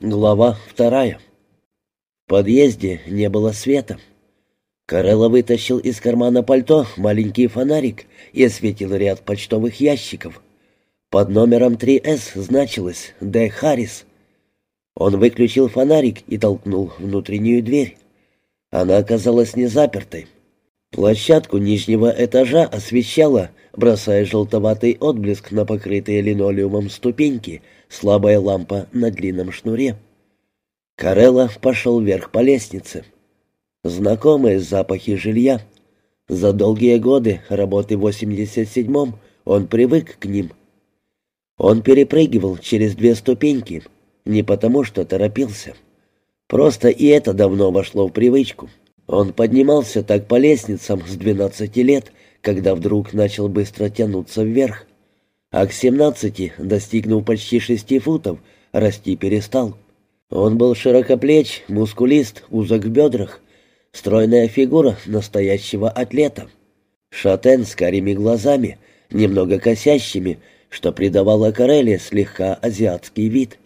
Глава вторая. В подъезде не было света. Карелла вытащил из кармана пальто маленький фонарик и осветил ряд почтовых ящиков. Под номером 3С значилось «Д. Харрис». Он выключил фонарик и толкнул внутреннюю дверь. Она оказалась не запертой. Площадку нижнего этажа освещала, бросая желтоватый отблеск на покрытые линолеумом ступеньки, слабая лампа на длинном шнуре. Карелла пошел вверх по лестнице. Знакомые запахи жилья. За долгие годы работы в 87-м он привык к ним. Он перепрыгивал через две ступеньки, не потому что торопился. Просто и это давно вошло в привычку. Он поднимался так по лестницам с 12 лет, когда вдруг начал быстро тянуться вверх. А к 17, достигнув почти 6 футов, расти перестал. Он был широкоплеч, мускулист, узок в бедрах, стройная фигура настоящего атлета. Шатен с карими глазами, немного косящими, что придавало Карелле слегка азиатский вид.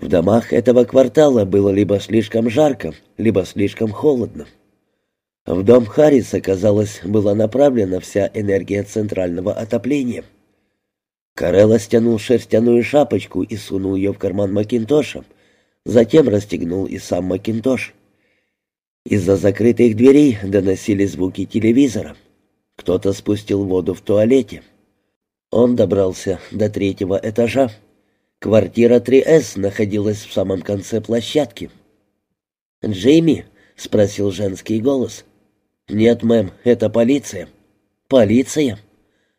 В домах этого квартала было либо слишком жарко, либо слишком холодно. В дом Харриса, казалось, была направлена вся энергия центрального отопления. Карелла стянул шерстяную шапочку и сунул ее в карман Макинтоша, затем расстегнул и сам Макинтош. Из-за закрытых дверей доносились звуки телевизора. Кто-то спустил воду в туалете. Он добрался до третьего этажа. Квартира 3С находилась в самом конце площадки. «Джейми?» — спросил женский голос. «Нет, мэм, это полиция». «Полиция?»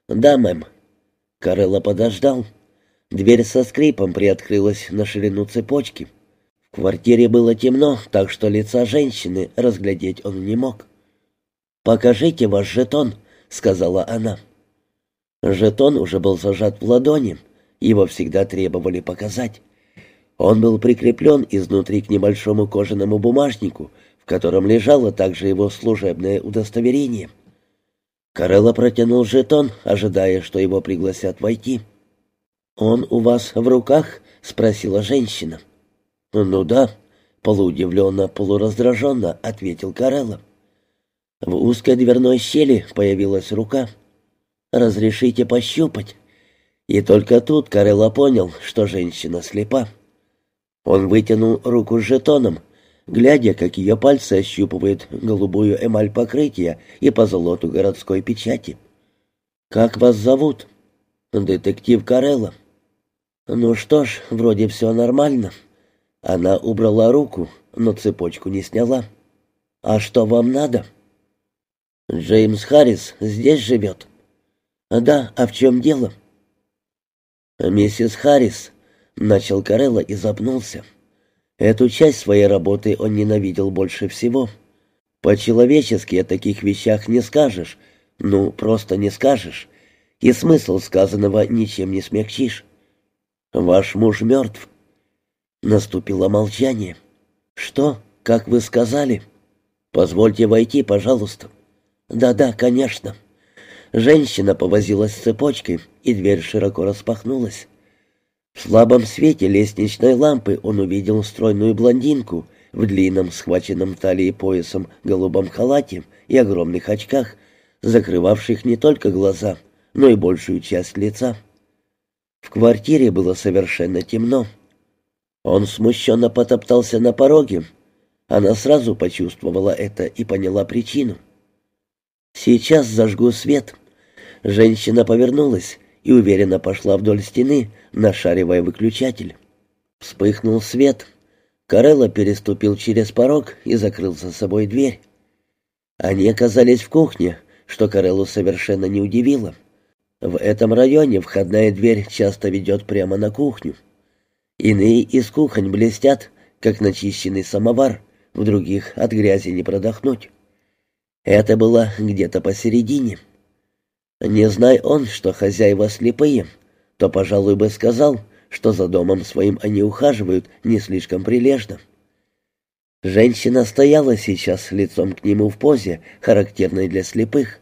«Да, мэм». Карелла подождал. Дверь со скрипом приоткрылась на ширину цепочки. В квартире было темно, так что лица женщины разглядеть он не мог. «Покажите ваш жетон», — сказала она. Жетон уже был зажат в ладони, его всегда требовали показать. Он был прикреплен изнутри к небольшому кожаному бумажнику, в котором лежало также его служебное удостоверение. Карелла протянул жетон, ожидая, что его пригласят войти. «Он у вас в руках?» — спросила женщина. «Ну да», — полуудивленно, полураздраженно ответил Карелла. В узкой дверной щели появилась рука. «Разрешите пощупать?» И только тут Карелла понял, что женщина слепа. Он вытянул руку с жетоном, глядя, как ее пальцы ощупывают голубую эмаль покрытия и позолоту городской печати. «Как вас зовут?» «Детектив Карелла». «Ну что ж, вроде все нормально». Она убрала руку, но цепочку не сняла. «А что вам надо?» «Джеймс Харрис здесь живет?» «Да, а в чем дело?» «Миссис Харрис», — начал Карелла и запнулся. Эту часть своей работы он ненавидел больше всего. По-человечески о таких вещах не скажешь, ну, просто не скажешь, и смысл сказанного ничем не смягчишь. «Ваш муж мертв». Наступило молчание. «Что? Как вы сказали?» «Позвольте войти, пожалуйста». «Да-да, конечно». Женщина повозилась с цепочкой, и дверь широко распахнулась. В слабом свете лестничной лампы он увидел стройную блондинку в длинном, схваченном талией поясом голубом халате и огромных очках, закрывавших не только глаза, но и большую часть лица. В квартире было совершенно темно. Он смущенно потоптался на пороге. Она сразу почувствовала это и поняла причину. «Сейчас зажгу свет». Женщина повернулась и уверенно пошла вдоль стены, нашаривая выключатель. Вспыхнул свет. Карелла переступил через порог и закрыл за собой дверь. Они оказались в кухне, что Кареллу совершенно не удивило. В этом районе входная дверь часто ведет прямо на кухню. Иные из кухонь блестят, как начищенный самовар, в других от грязи не продохнуть. Это было где-то посередине. Не зная он, что хозяева слепые, то, пожалуй, бы сказал, что за домом своим они ухаживают не слишком прилежно. Женщина стояла сейчас лицом к нему в позе, характерной для слепых.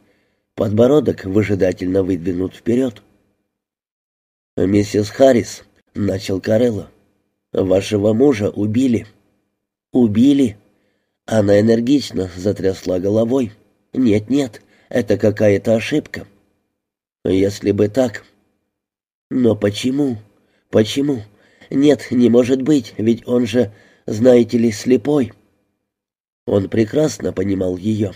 Подбородок выжидательно выдвинут вперед. «Миссис Харрис», — начал Карелло. Вашего мужа убили». «Убили?» Она энергично затрясла головой. «Нет-нет, это какая-то ошибка». «Если бы так...» «Но почему? Почему? Нет, не может быть, ведь он же, знаете ли, слепой». Он прекрасно понимал ее.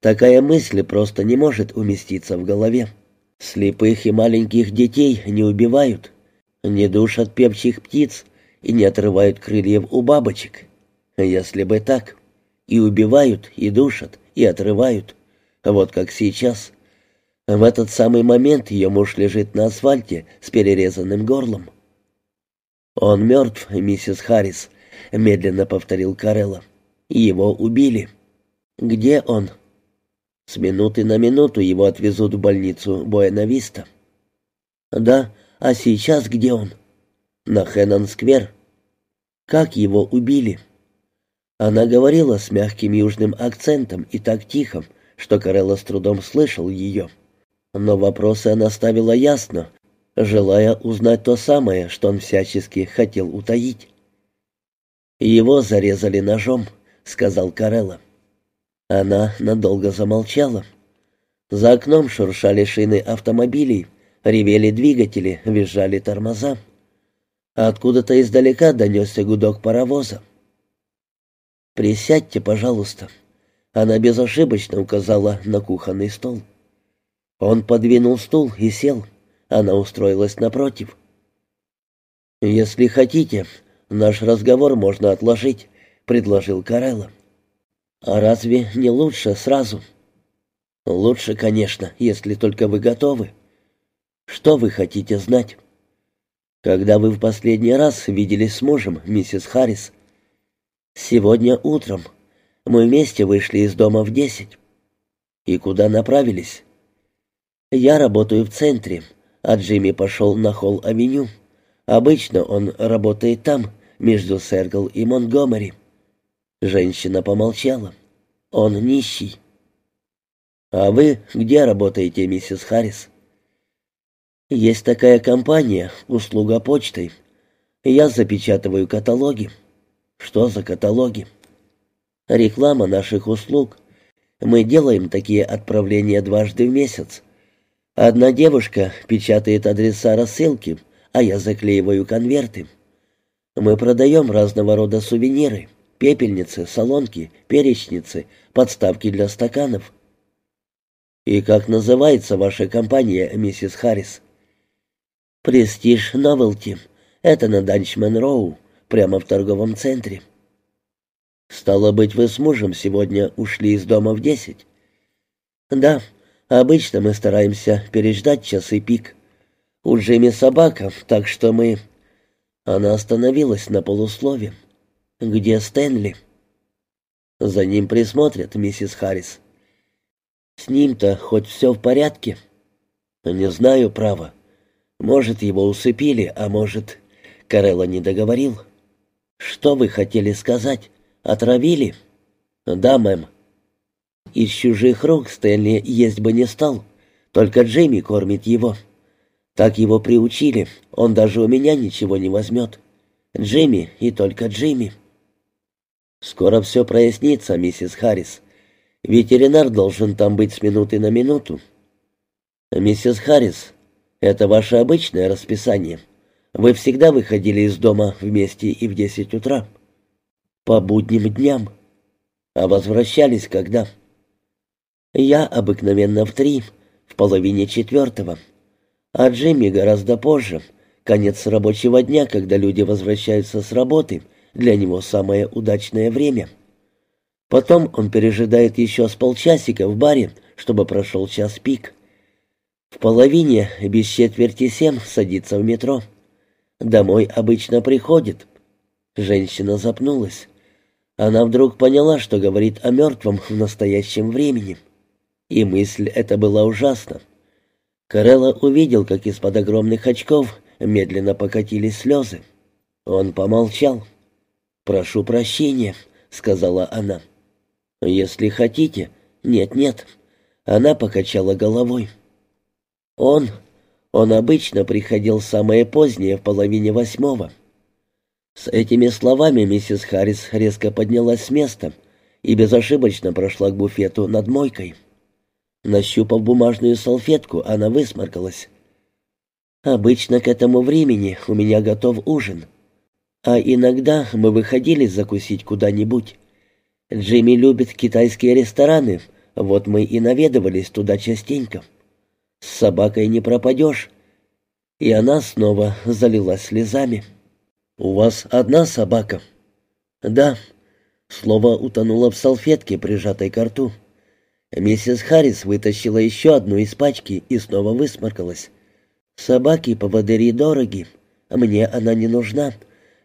Такая мысль просто не может уместиться в голове. Слепых и маленьких детей не убивают, не душат певчих птиц и не отрывают крыльев у бабочек. Если бы так, и убивают, и душат, и отрывают, вот как сейчас. В этот самый момент ее муж лежит на асфальте с перерезанным горлом. «Он мертв, миссис Харрис», — медленно повторил Карелла. «Его убили». «Где он?» «С минуты на минуту его отвезут в больницу Буэнависта». «Да, а сейчас где он?» «На Хэннон-сквер». «Как его убили?» Она говорила с мягким южным акцентом и так тихо, что Карелла с трудом слышал ее. Но вопросы она ставила ясно, желая узнать то самое, что он всячески хотел утаить. «Его зарезали ножом», — сказал Карелла. Она надолго замолчала. За окном шуршали шины автомобилей, ревели двигатели, визжали тормоза. Откуда-то издалека донесся гудок паровоза. «Присядьте, пожалуйста». Она безошибочно указала на кухонный стол. Он подвинул стул и сел. Она устроилась напротив. «Если хотите, наш разговор можно отложить», — предложил Карелла. «А разве не лучше сразу?» «Лучше, конечно, если только вы готовы. Что вы хотите знать?» «Когда вы в последний раз виделись с мужем, миссис Харрис?» «Сегодня утром. Мы вместе вышли из дома в десять». «И куда направились?» «Я работаю в центре, а Джимми пошел на Холл-авеню. Обычно он работает там, между Сергл и Монтгомери». Женщина помолчала. «Он нищий». «А вы где работаете, миссис Харрис?» «Есть такая компания, услуга почтой. Я запечатываю каталоги». Что за каталоги? Реклама наших услуг. Мы делаем такие отправления дважды в месяц. Одна девушка печатает адреса рассылки, а я заклеиваю конверты. Мы продаем разного рода сувениры, пепельницы, солонки, перечницы, подставки для стаканов. И как называется ваша компания, миссис Харрис? Престиж Новелти. Это на Данчмен-Роу прямо в торговом центре. «Стало быть, вы с мужем сегодня ушли из дома в десять?» «Да, обычно мы стараемся переждать часы пик. У Джимми собака, так что мы...» Она остановилась на полуслове. «Где Стэнли?» «За ним присмотрят, миссис Харрис». «С ним-то хоть все в порядке?» «Не знаю, право. Может, его усыпили, а может...» Карелла не договорил. «Что вы хотели сказать? Отравили?» «Да, мэм». «Из чужих рук Стэнли есть бы не стал, только Джейми кормит его. Так его приучили, он даже у меня ничего не возьмет. Джимми и только Джимми». «Скоро все прояснится, миссис Харрис. Ветеринар должен там быть с минуты на минуту». «Миссис Харрис, это ваше обычное расписание?» Вы всегда выходили из дома вместе и в десять утра. По будним дням. А возвращались когда? Я обыкновенно в три, в половине четвертого. А Джимми гораздо позже, конец рабочего дня, когда люди возвращаются с работы, для него самое удачное время. Потом он пережидает еще с полчасика в баре, чтобы прошел час пик. В половине, без четверти семь, садится в метро. Домой обычно приходит». Женщина запнулась. Она вдруг поняла, что говорит о мертвом в настоящем времени. И мысль эта была ужасна. Карелла увидел, как из-под огромных очков медленно покатились слезы. Он помолчал. «Прошу прощения», — сказала она. «Если хотите». «Нет-нет». Она покачала головой. «Он он обычно приходил самое позднее, в половине восьмого. С этими словами миссис Харрис резко поднялась с места и безошибочно прошла к буфету над мойкой. Нащупав бумажную салфетку, она высморкалась. «Обычно к этому времени у меня готов ужин. А иногда мы выходили закусить куда-нибудь. Джимми любит китайские рестораны, вот мы и наведывались туда частенько. С собакой не пропадешь». И она снова залилась слезами. «У вас одна собака?» «Да». Слово утонуло в салфетке, прижатой к рту. Миссис Харрис вытащила еще одну из пачки и снова высморкалась. «Собаки-поводыри дороги. Мне она не нужна.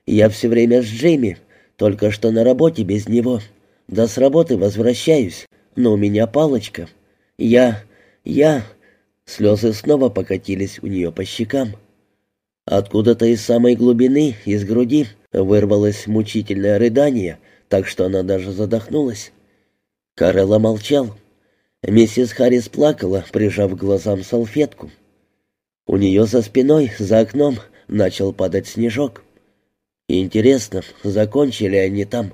Я все время с Джейми, только что на работе без него. Да с работы возвращаюсь, но у меня палочка. Я... я...» Слезы снова покатились у нее по щекам. Откуда-то из самой глубины, из груди, вырвалось мучительное рыдание, так что она даже задохнулась. Карелла молчал. Миссис Харрис плакала, прижав к глазам салфетку. У нее за спиной, за окном, начал падать снежок. Интересно, закончили они там?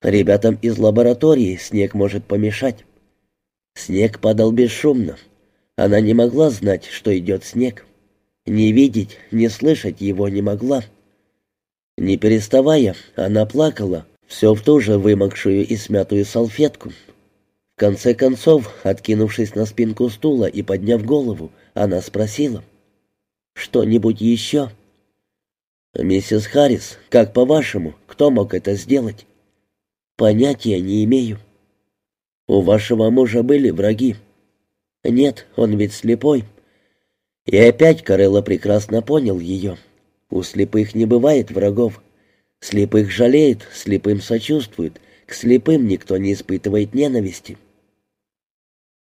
Ребятам из лаборатории снег может помешать. Снег падал бесшумно. Она не могла знать, что идет снег. Не видеть, не слышать его не могла. Не переставая, она плакала, все в ту же вымокшую и смятую салфетку, в конце концов, откинувшись на спинку стула и подняв голову, она спросила. «Что-нибудь еще?» «Миссис Харрис, как по-вашему, кто мог это сделать?» «Понятия не имею». «У вашего мужа были враги?» «Нет, он ведь слепой». И опять Карелла прекрасно понял ее. У слепых не бывает врагов. Слепых жалеют, слепым сочувствуют, к слепым никто не испытывает ненависти.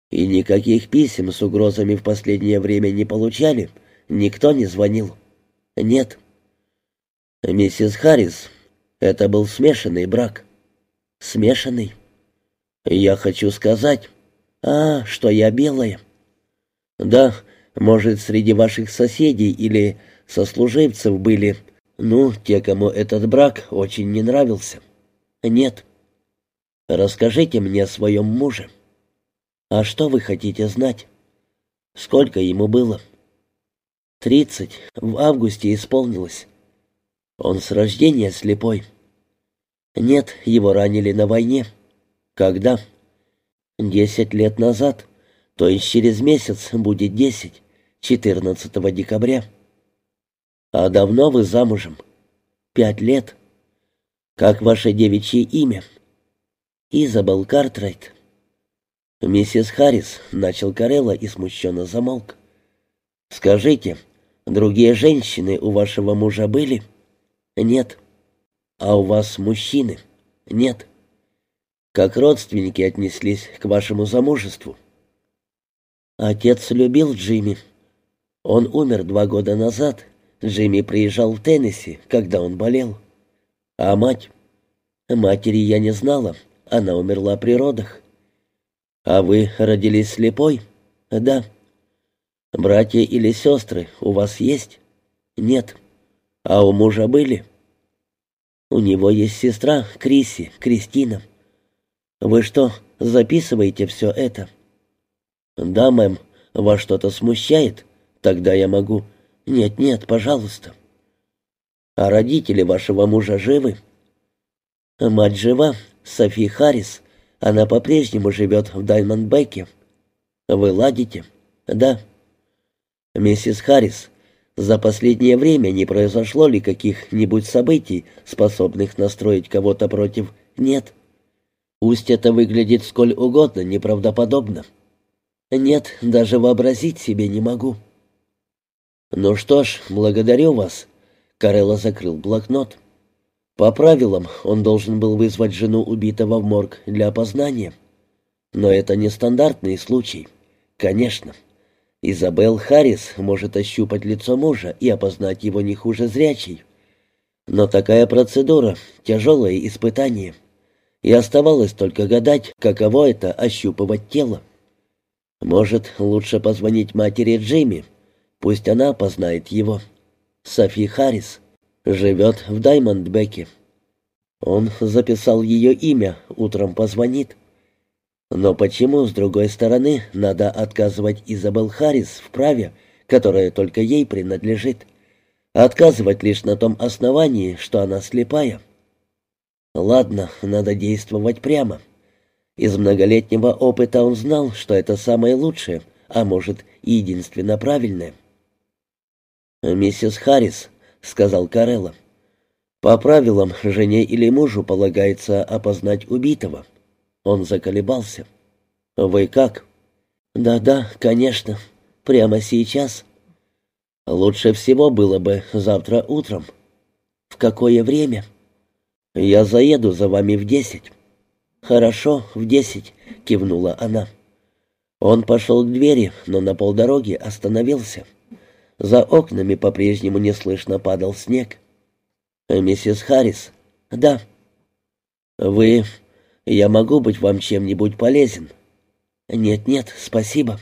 И никаких писем с угрозами в последнее время не получали, никто не звонил. Нет. Миссис Харрис, это был смешанный брак. Смешанный. Я хочу сказать, а, что я белая. Да, может, среди ваших соседей или сослуживцев были, ну, те, кому этот брак очень не нравился. Нет. Расскажите мне о своем муже. А что вы хотите знать? Сколько ему было? Тридцать. В августе исполнилось. Он с рождения слепой. Нет, его ранили на войне. Когда? Десять лет назад. То есть через месяц будет десять. Четырнадцатого декабря. А давно вы замужем? Пять лет. Как ваше девичье имя? Изабел Картрайт. «Миссис Харрис», — начал Карелла и смущенно замолк. «Скажите, другие женщины у вашего мужа были?» «Нет». «А у вас мужчины?» «Нет». «Как родственники отнеслись к вашему замужеству?» «Отец любил Джимми. Он умер два года назад. Джимми приезжал в Теннесси, когда он болел. А мать? Матери я не знала. Она умерла при родах. «А вы родились слепой?» «Да». «Братья или сестры у вас есть?» «Нет». «А у мужа были?» «У него есть сестра, Криси, Кристина». «Вы что, записываете все это?» «Да, мэм. Вас что-то смущает? Тогда я могу...» «Нет-нет, пожалуйста». «А родители вашего мужа живы?» «Мать жива, Софи Харрис. Она по-прежнему живет в Даймондбеке. Вы ладите? Да. Миссис Харрис, за последнее время не произошло ли каких-нибудь событий, способных настроить кого-то против? Нет. Пусть это выглядит сколь угодно неправдоподобно. Нет, даже вообразить себе не могу. Ну что ж, благодарю вас. Карелла закрыл блокнот. По правилам, он должен был вызвать жену убитого в морг для опознания. Но это не стандартный случай. Конечно. Изабел Харрис может ощупать лицо мужа и опознать его не хуже зрячей. Но такая процедура — тяжелое испытание. И оставалось только гадать, каково это — ощупывать тело. Может, лучше позвонить матери Джимми. Пусть она опознает его. Софи Харрис — Живет в Даймондбеке. Он записал ее имя, утром позвонит. Но почему, с другой стороны, надо отказывать Изабел Харрис в праве, которое только ей принадлежит? Отказывать лишь на том основании, что она слепая. Ладно, надо действовать прямо. Из многолетнего опыта он знал, что это самое лучшее, а может, единственно правильное. «Миссис Харрис», — сказал Карелла, — «по правилам жене или мужу полагается опознать убитого». Он заколебался. «Вы как?» «Да-да, конечно. Прямо сейчас». «Лучше всего было бы завтра утром». «В какое время?» «Я заеду за вами в десять». «Хорошо, в десять», — кивнула она. Он пошел к двери, но на полдороги остановился. За окнами по-прежнему неслышно падал снег. «Миссис Харрис?» «Да». «Вы я могу быть вам чем-нибудь полезен?» «Нет-нет, спасибо».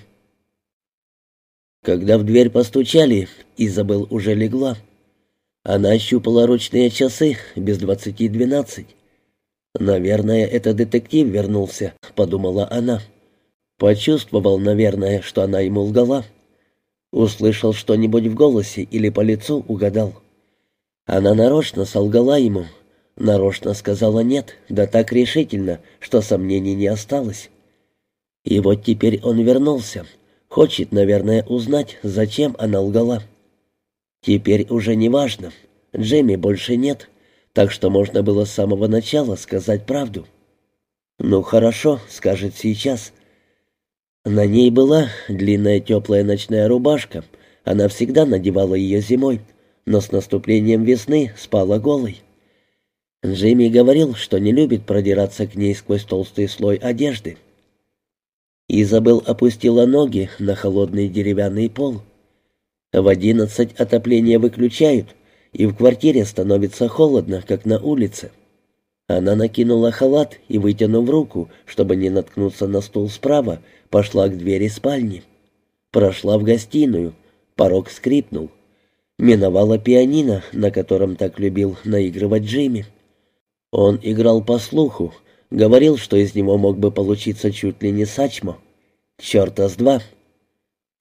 Когда в дверь постучали, Изабел уже легла. Она ощупала ручные часы без двадцати двенадцать. «Наверное, это детектив вернулся», — подумала она. Почувствовал, наверное, что она ему лгала. Услышал что-нибудь в голосе или по лицу угадал. Она нарочно солгала ему, Нарочно сказала «нет», да так решительно, что сомнений не осталось. И вот теперь он вернулся. Хочет, наверное, узнать, зачем она лгала. Теперь уже не важно. Джемми больше нет, так что можно было с самого начала сказать правду. «Ну хорошо», — скажет сейчас. На ней была длинная теплая ночная рубашка. Она всегда надевала ее зимой, но с наступлением весны спала голой. Джимми говорил, что не любит продираться к ней сквозь толстый слой одежды. Изабел опустила ноги на холодный деревянный пол. В одиннадцать отопление выключают, и в квартире становится холодно, как на улице. Она накинула халат и, вытянув руку, чтобы не наткнуться на стул справа, пошла к двери спальни. Прошла в гостиную, порог скрипнул. Миновала пианино, на котором так любил наигрывать Джимми. Он играл по слуху, говорил, что из него мог бы получиться чуть ли не сачмо. Черта с два.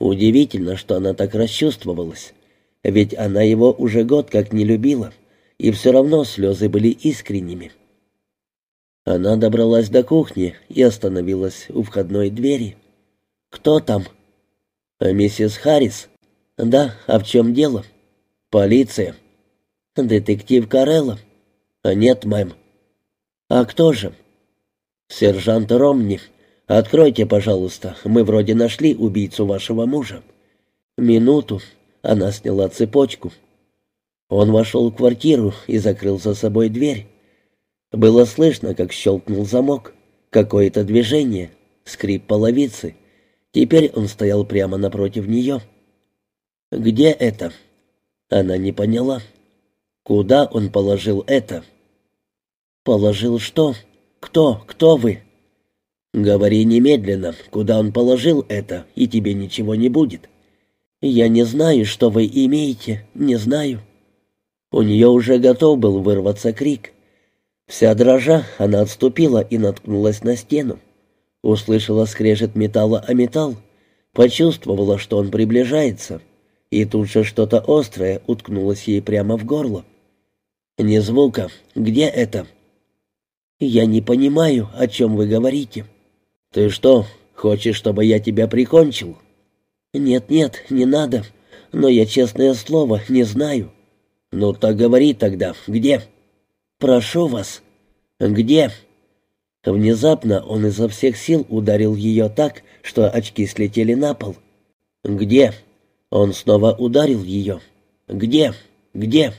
Удивительно, что она так расчувствовалась. Ведь она его уже год как не любила, и все равно слезы были искренними. Она добралась до кухни и остановилась у входной двери. «Кто там?» «Миссис Харрис». «Да, а в чем дело?» «Полиция». «Детектив Карелло». «Нет, мэм, «А кто же?» «Сержант Ромни. Откройте, пожалуйста. Мы вроде нашли убийцу вашего мужа». «Минуту». Она сняла цепочку. Он вошел в квартиру и закрыл за собой дверь. Было слышно, как щелкнул замок. Какое-то движение, скрип половицы. Теперь он стоял прямо напротив нее. «Где это?» Она не поняла. «Куда он положил это?» «Положил что? Кто? Кто вы?» «Говори немедленно, куда он положил это, и тебе ничего не будет». «Я не знаю, что вы имеете, не знаю». У нее уже готов был вырваться крик. Вся дрожа, она отступила и наткнулась на стену. Услышала скрежет металла о металл, почувствовала, что он приближается, и тут же что-то острое уткнулось ей прямо в горло. «Ни звука. Где это?» «Я не понимаю, о чем вы говорите». «Ты что, хочешь, чтобы я тебя прикончил?» «Нет-нет, не надо. Но я, честное слово, не знаю». «Ну так говори тогда, где?» «Прошу вас». «Где?» Внезапно он изо всех сил ударил ее так, что очки слетели на пол. «Где?» Он снова ударил ее. «Где? Где?»